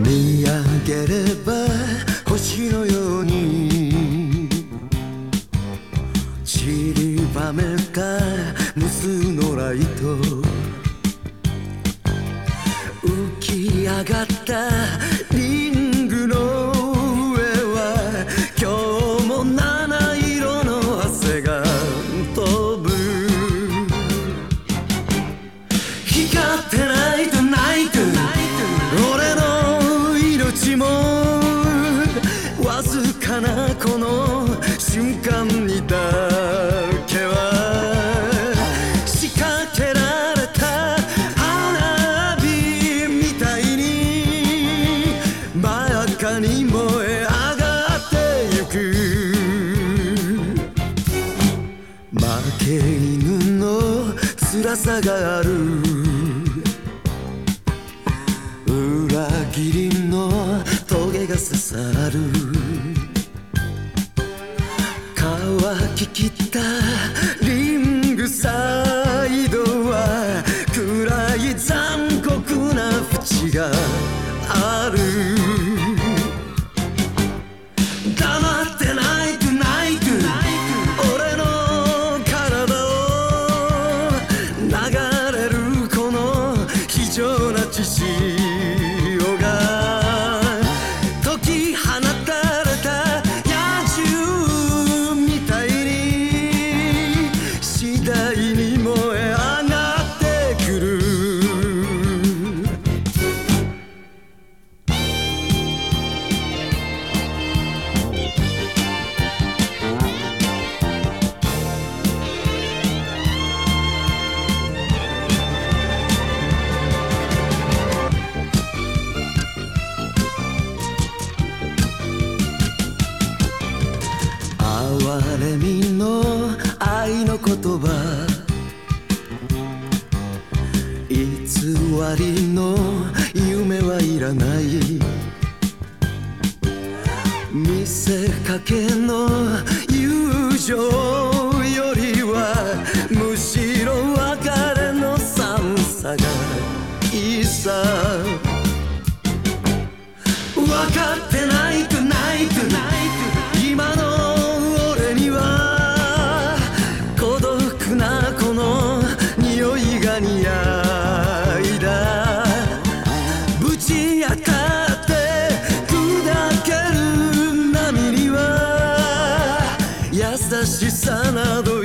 見上げれば星のように。散りばめた無数のライト。浮き上がったもわずかなこの瞬間にだけは仕掛けられた花火みたいに真っ赤に燃え上がってゆく。負け犬の辛さがある。刺さる。乾ききったリングサイドは暗い残酷な淵がれみの愛の言葉。偽りの夢はいらない。見せかけの友情よりはむしろ別れの寒さがいいさ分かっては